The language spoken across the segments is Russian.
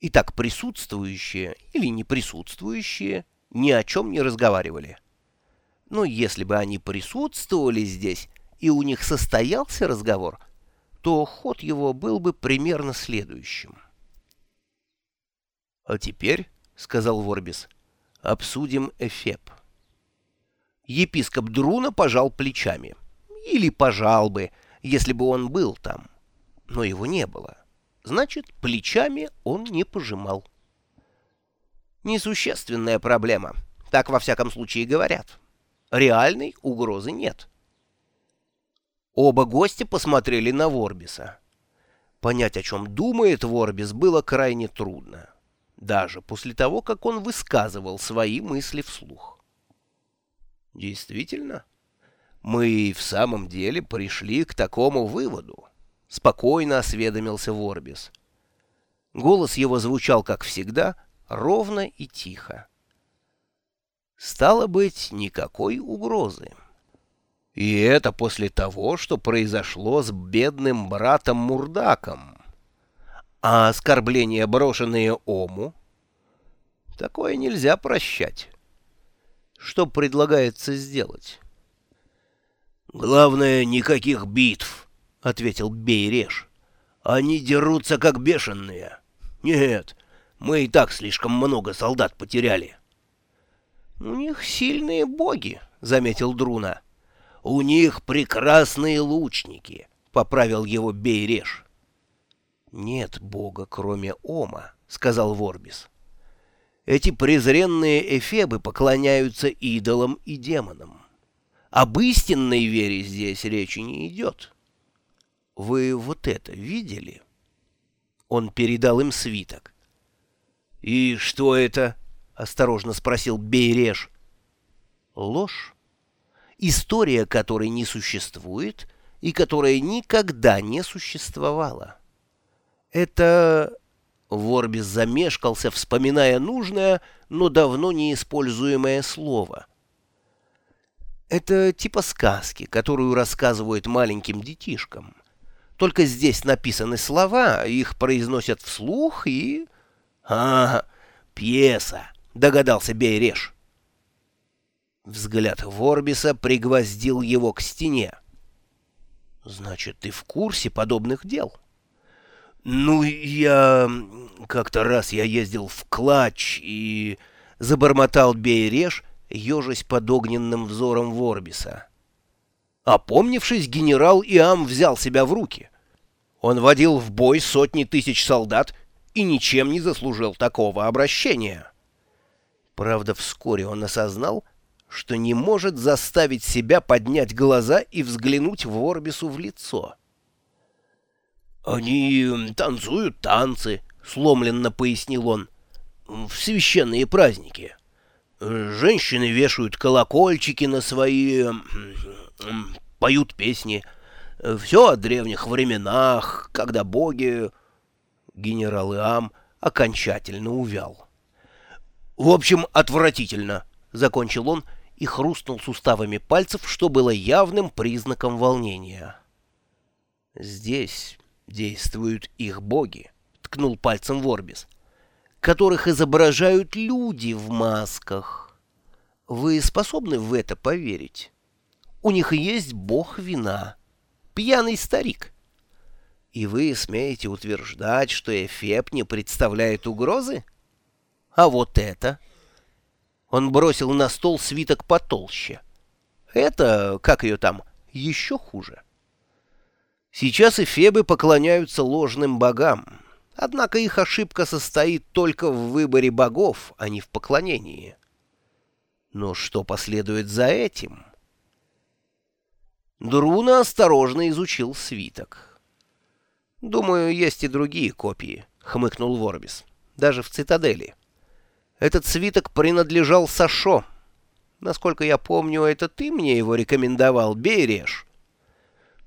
Итак, присутствующие или не присутствующие ни о чем не разговаривали. Но если бы они присутствовали здесь, и у них состоялся разговор, то ход его был бы примерно следующим. «А теперь, — сказал Ворбис, — обсудим Эфеп». Епископ Друна пожал плечами. Или пожал бы, если бы он был там. Но его не было. Значит, плечами он не пожимал. Несущественная проблема. Так, во всяком случае, говорят. Реальной угрозы нет. Оба гостя посмотрели на Ворбиса. Понять, о чем думает Ворбис, было крайне трудно. Даже после того, как он высказывал свои мысли вслух. Действительно, мы в самом деле пришли к такому выводу. Спокойно осведомился Ворбис. Голос его звучал, как всегда, ровно и тихо. Стало быть, никакой угрозы. И это после того, что произошло с бедным братом Мурдаком. А оскорбления, брошенные Ому, такое нельзя прощать. Что предлагается сделать? Главное, никаких битв, — ответил Бейреш. Они дерутся как бешеные. Нет, мы и так слишком много солдат потеряли. — У них сильные боги, — заметил Друна. — У них прекрасные лучники, — поправил его Бейреш. — Нет бога, кроме Ома, — сказал Ворбис. Эти презренные эфебы поклоняются идолам и демонам. Об истинной вере здесь речи не идет. Вы вот это видели? Он передал им свиток. — И что это? — осторожно спросил Бейреш. — Ложь. История которой не существует и которая никогда не существовала. Это... Ворбис замешкался, вспоминая нужное, но давно неиспользуемое слово. Это типа сказки, которую рассказывают маленьким детишкам. Только здесь написаны слова, их произносят вслух и... — А, пьеса, — догадался Бейреш. Взгляд Ворбиса пригвоздил его к стене. — Значит, ты в курсе подобных дел? — Ну, я... Как-то раз я ездил в Клач и... Забормотал Бейреш, ежась под огненным взором Ворбиса. Опомнившись, генерал Иам взял себя в руки. Он водил в бой сотни тысяч солдат и ничем не заслужил такого обращения. Правда, вскоре он осознал, что не может заставить себя поднять глаза и взглянуть Ворбису в лицо. «Они танцуют танцы», — сломленно пояснил он, — «в священные праздники. Женщины вешают колокольчики на свои поют песни. Все о древних временах, когда боги... Генерал Иам окончательно увял. «В общем, отвратительно», — закончил он и хрустнул суставами пальцев, что было явным признаком волнения. «Здесь действуют их боги», — ткнул пальцем Ворбис, — «которых изображают люди в масках. Вы способны в это поверить?» У них есть бог вина, пьяный старик. И вы смеете утверждать, что Эфеп не представляет угрозы? А вот это... Он бросил на стол свиток потолще. Это, как ее там, еще хуже. Сейчас эфебы поклоняются ложным богам, однако их ошибка состоит только в выборе богов, а не в поклонении. Но что последует за этим? Друна осторожно изучил свиток. «Думаю, есть и другие копии», — хмыкнул Ворбис. «Даже в цитадели. Этот свиток принадлежал Сашо. Насколько я помню, это ты мне его рекомендовал, Береш».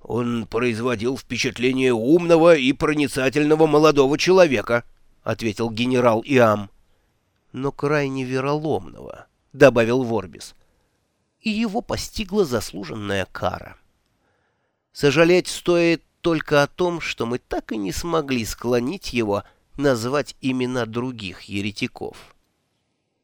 «Он производил впечатление умного и проницательного молодого человека», — ответил генерал Иам. «Но крайне вероломного», — добавил Ворбис. «И его постигла заслуженная кара». Сожалеть стоит только о том, что мы так и не смогли склонить его назвать имена других еретиков.